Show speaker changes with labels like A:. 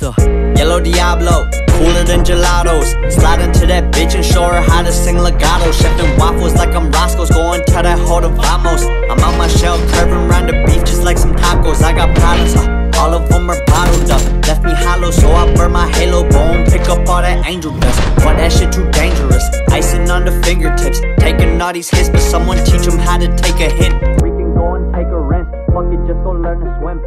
A: monster. Yellow Diablo, cooler than gelatos. Slide into that bitch and show her how to sing legato. Chefing waffles like I'm Roscoe's, going to that hold of vamos. I'm on my shell, curving around the beef just like some tacos. I got products, uh, all of them are bottled up. Left me hollow, so I burn my halo bone. Pick up all that angel dust. but that shit too dangerous? Icing on the fingertips, taking all these hits, but someone teach them how to take a hit. We can go and take a rinse. Fuck it, just go learn to swim.